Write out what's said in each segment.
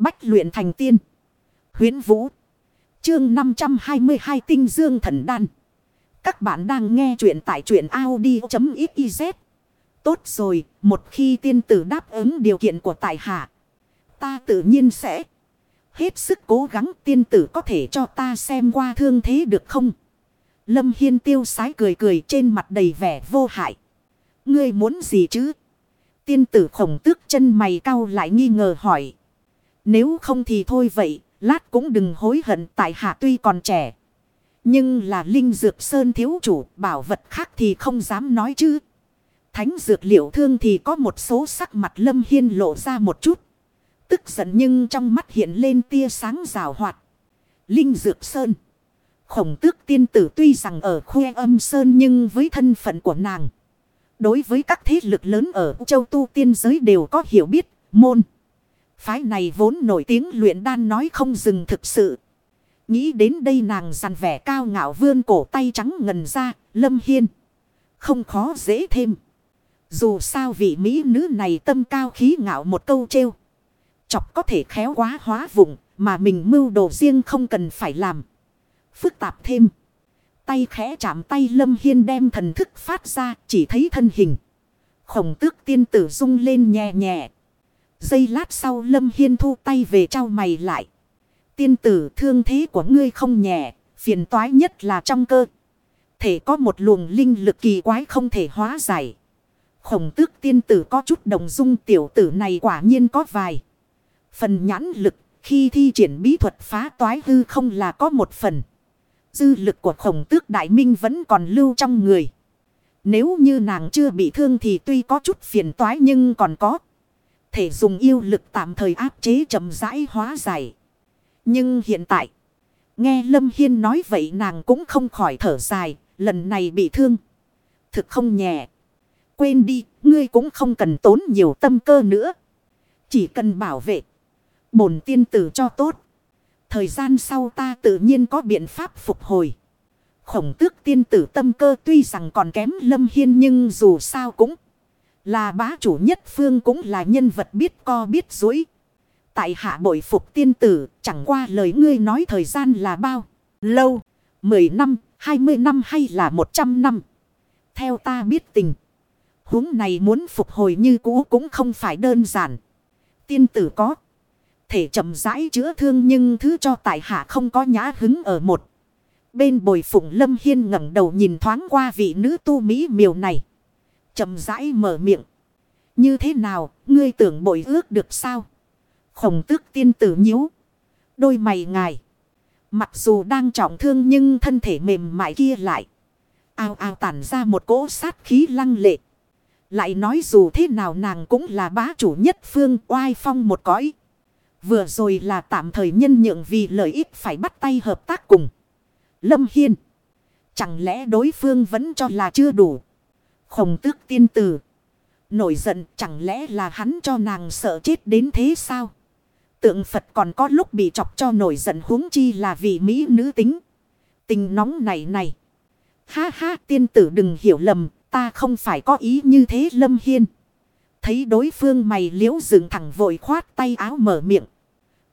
Bách luyện thành tiên. Huyến Vũ. Chương 522 Tinh Dương Thần Đan. Các bạn đang nghe truyện tại truyện Audi.xyz. Tốt rồi, một khi tiên tử đáp ứng điều kiện của tại hạ. Ta tự nhiên sẽ hết sức cố gắng tiên tử có thể cho ta xem qua thương thế được không? Lâm Hiên tiêu sái cười cười trên mặt đầy vẻ vô hại. Ngươi muốn gì chứ? Tiên tử khổng tước chân mày cau lại nghi ngờ hỏi. Nếu không thì thôi vậy, lát cũng đừng hối hận tại hạ tuy còn trẻ. Nhưng là linh dược sơn thiếu chủ, bảo vật khác thì không dám nói chứ. Thánh dược liệu thương thì có một số sắc mặt lâm hiên lộ ra một chút. Tức giận nhưng trong mắt hiện lên tia sáng rào hoạt. Linh dược sơn. Khổng tước tiên tử tuy rằng ở khuê âm sơn nhưng với thân phận của nàng. Đối với các thế lực lớn ở châu tu tiên giới đều có hiểu biết, môn. Phái này vốn nổi tiếng luyện đan nói không dừng thực sự. Nghĩ đến đây nàng giàn vẻ cao ngạo vươn cổ tay trắng ngần ra, lâm hiên. Không khó dễ thêm. Dù sao vị mỹ nữ này tâm cao khí ngạo một câu trêu. Chọc có thể khéo quá hóa vụng, mà mình mưu đồ riêng không cần phải làm. Phức tạp thêm. Tay khẽ chạm tay lâm hiên đem thần thức phát ra, chỉ thấy thân hình. Khổng tước tiên tử rung lên nhẹ nhẹ. Giây lát sau Lâm Hiên thu tay về trao mày lại. Tiên tử thương thế của ngươi không nhẹ, phiền toái nhất là trong cơ. Thể có một luồng linh lực kỳ quái không thể hóa giải. Khổng tước tiên tử có chút đồng dung tiểu tử này quả nhiên có vài. Phần nhãn lực khi thi triển bí thuật phá toái hư không là có một phần. Dư lực của khổng tước đại minh vẫn còn lưu trong người. Nếu như nàng chưa bị thương thì tuy có chút phiền toái nhưng còn có thể dùng yêu lực tạm thời áp chế chậm rãi hóa giải. Nhưng hiện tại, nghe Lâm Hiên nói vậy nàng cũng không khỏi thở dài, lần này bị thương. Thực không nhẹ. Quên đi, ngươi cũng không cần tốn nhiều tâm cơ nữa. Chỉ cần bảo vệ. Bổn tiên tử cho tốt. Thời gian sau ta tự nhiên có biện pháp phục hồi. Khổng tước tiên tử tâm cơ tuy rằng còn kém Lâm Hiên nhưng dù sao cũng là bá chủ nhất phương cũng là nhân vật biết co biết dối. Tại hạ bội phục tiên tử, chẳng qua lời ngươi nói thời gian là bao. Lâu, 10 năm, 20 năm hay là 100 năm. Theo ta biết tình. huống này muốn phục hồi như cũ cũng không phải đơn giản. Tiên tử có. Thể chậm rãi chữa thương nhưng thứ cho tại hạ không có nhã hứng ở một. Bên bồi phụng lâm hiên ngẩng đầu nhìn thoáng qua vị nữ tu mỹ miều này chậm rãi mở miệng. Như thế nào, ngươi tưởng bội ước được sao? Khổng tước tiên tử nhíu. Đôi mày ngài. Mặc dù đang trọng thương nhưng thân thể mềm mại kia lại. Ao ao tản ra một cỗ sát khí lăng lệ. Lại nói dù thế nào nàng cũng là bá chủ nhất phương oai phong một cõi. Vừa rồi là tạm thời nhân nhượng vì lợi ích phải bắt tay hợp tác cùng. Lâm Hiên. Chẳng lẽ đối phương vẫn cho là chưa đủ. Khổng tước tiên tử. Nổi giận chẳng lẽ là hắn cho nàng sợ chết đến thế sao? Tượng Phật còn có lúc bị chọc cho nổi giận huống chi là vì Mỹ nữ tính. Tình nóng này này. Ha ha, tiên tử đừng hiểu lầm. Ta không phải có ý như thế lâm hiên. Thấy đối phương mày liễu dựng thẳng vội khoát tay áo mở miệng.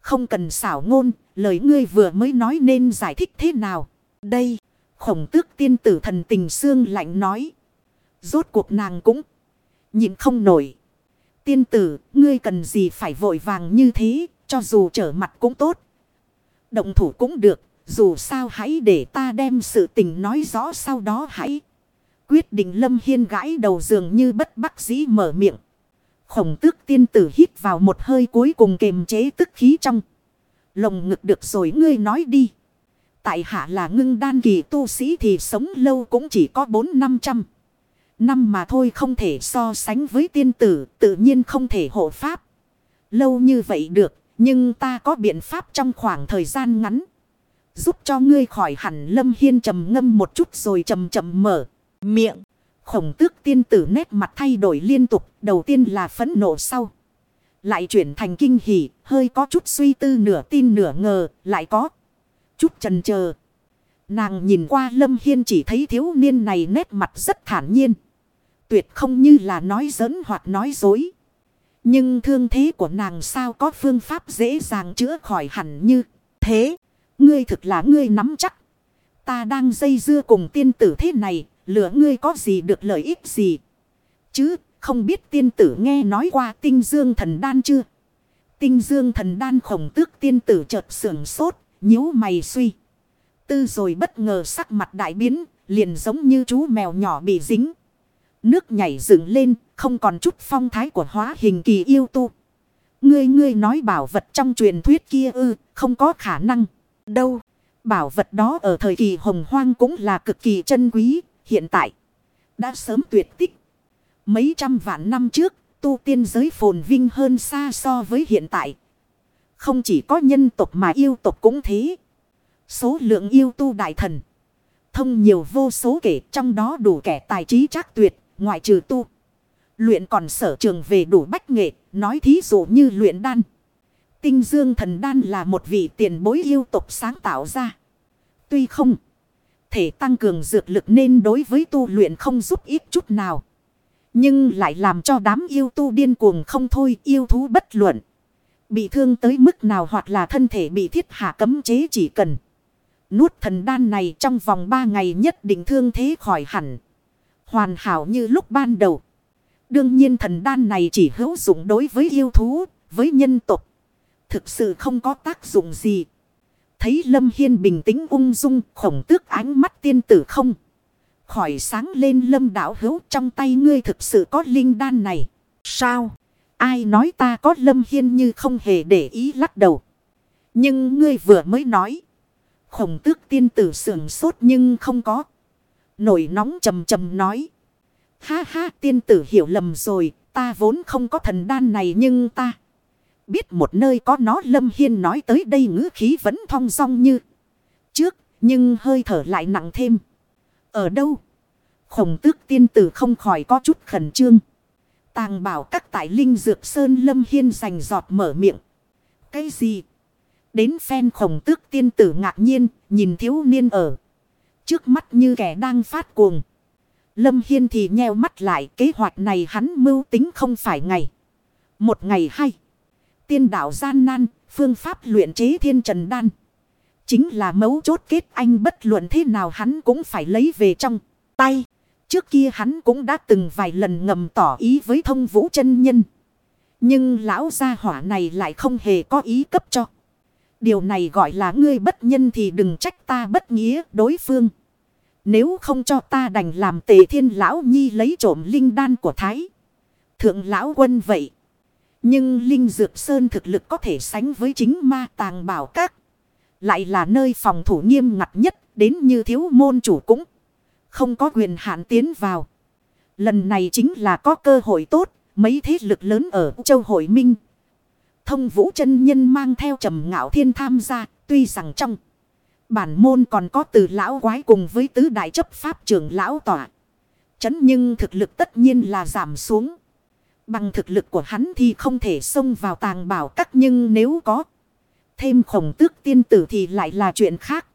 Không cần xảo ngôn. Lời ngươi vừa mới nói nên giải thích thế nào. Đây. Khổng tước tiên tử thần tình xương lạnh nói. Rốt cuộc nàng cũng nhìn không nổi. Tiên tử, ngươi cần gì phải vội vàng như thế, cho dù trở mặt cũng tốt. Động thủ cũng được, dù sao hãy để ta đem sự tình nói rõ sau đó hãy. Quyết định lâm hiên gãi đầu giường như bất đắc dĩ mở miệng. Khổng tước tiên tử hít vào một hơi cuối cùng kềm chế tức khí trong. Lồng ngực được rồi ngươi nói đi. Tại hạ là ngưng đan kỳ tu sĩ thì sống lâu cũng chỉ có bốn năm trăm năm mà thôi không thể so sánh với tiên tử, tự nhiên không thể hộ pháp. Lâu như vậy được, nhưng ta có biện pháp trong khoảng thời gian ngắn. Giúp cho ngươi khỏi hẳn lâm hiên trầm ngâm một chút rồi chầm chậm mở miệng. Khổng tước tiên tử nét mặt thay đổi liên tục, đầu tiên là phẫn nộ sau. Lại chuyển thành kinh hỉ, hơi có chút suy tư nửa tin nửa ngờ, lại có chút trần chờ Nàng nhìn qua Lâm Hiên chỉ thấy thiếu niên này nét mặt rất thản nhiên tuyệt không như là nói giỡn hoặc nói dối. Nhưng thương thế của nàng sao có phương pháp dễ dàng chữa khỏi hẳn như thế. Ngươi thực là ngươi nắm chắc. Ta đang dây dưa cùng tiên tử thế này, lửa ngươi có gì được lợi ích gì. Chứ, không biết tiên tử nghe nói qua tinh dương thần đan chưa? Tinh dương thần đan khổng tước tiên tử chợt sưởng sốt, nhíu mày suy. Tư rồi bất ngờ sắc mặt đại biến, liền giống như chú mèo nhỏ bị dính. Nước nhảy dựng lên, không còn chút phong thái của hóa hình kỳ yêu tu. Ngươi ngươi nói bảo vật trong truyền thuyết kia ư, không có khả năng. Đâu, bảo vật đó ở thời kỳ hồng hoang cũng là cực kỳ chân quý, hiện tại đã sớm tuyệt tích. Mấy trăm vạn năm trước, tu tiên giới phồn vinh hơn xa so với hiện tại. Không chỉ có nhân tộc mà yêu tộc cũng thế. Số lượng yêu tu đại thần. Thông nhiều vô số kể trong đó đủ kẻ tài trí trác tuyệt, ngoại trừ tu. Luyện còn sở trường về đủ bách nghệ, nói thí dụ như luyện đan. Tinh dương thần đan là một vị tiền bối yêu tục sáng tạo ra. Tuy không thể tăng cường dược lực nên đối với tu luyện không giúp ít chút nào. Nhưng lại làm cho đám yêu tu điên cuồng không thôi yêu thú bất luận. Bị thương tới mức nào hoặc là thân thể bị thiết hạ cấm chế chỉ cần. Nuốt thần đan này trong vòng 3 ngày nhất định thương thế khỏi hẳn. Hoàn hảo như lúc ban đầu. Đương nhiên thần đan này chỉ hữu dụng đối với yêu thú, với nhân tộc. Thực sự không có tác dụng gì. Thấy Lâm Hiên bình tĩnh ung dung khổng tước ánh mắt tiên tử không. Khỏi sáng lên lâm đảo hữu trong tay ngươi thực sự có linh đan này. Sao? Ai nói ta có Lâm Hiên như không hề để ý lắc đầu. Nhưng ngươi vừa mới nói. Khổng tước tiên tử sưởng sốt nhưng không có. Nổi nóng trầm trầm nói. Ha ha tiên tử hiểu lầm rồi. Ta vốn không có thần đan này nhưng ta. Biết một nơi có nó Lâm Hiên nói tới đây ngữ khí vẫn thong song như. Trước nhưng hơi thở lại nặng thêm. Ở đâu? Khổng tước tiên tử không khỏi có chút khẩn trương. Tàng bảo các tại linh dược sơn Lâm Hiên rành giọt mở miệng. Cái gì? Đến phen khổng tước tiên tử ngạc nhiên, nhìn thiếu niên ở. Trước mắt như kẻ đang phát cuồng. Lâm Hiên thì nheo mắt lại kế hoạch này hắn mưu tính không phải ngày. Một ngày hay. Tiên đạo gian nan, phương pháp luyện chế thiên trần đan. Chính là mấu chốt kết anh bất luận thế nào hắn cũng phải lấy về trong tay. Trước kia hắn cũng đã từng vài lần ngầm tỏ ý với thông vũ chân nhân. Nhưng lão gia hỏa này lại không hề có ý cấp cho. Điều này gọi là ngươi bất nhân thì đừng trách ta bất nghĩa đối phương. Nếu không cho ta đành làm tề thiên lão nhi lấy trộm linh đan của Thái. Thượng lão quân vậy. Nhưng Linh Dược Sơn thực lực có thể sánh với chính ma tàng bảo các. Lại là nơi phòng thủ nghiêm ngặt nhất, đến như thiếu môn chủ cũng. Không có quyền hạn tiến vào. Lần này chính là có cơ hội tốt. Mấy thế lực lớn ở châu hội minh. Thông vũ chân nhân mang theo trầm ngạo thiên tham gia. Tuy rằng trong bản môn còn có từ lão quái cùng với tứ đại chấp pháp trưởng lão tỏa. Chấn nhưng thực lực tất nhiên là giảm xuống. Bằng thực lực của hắn thì không thể xông vào tàng bảo các nhưng nếu có thêm khổng tước tiên tử thì lại là chuyện khác.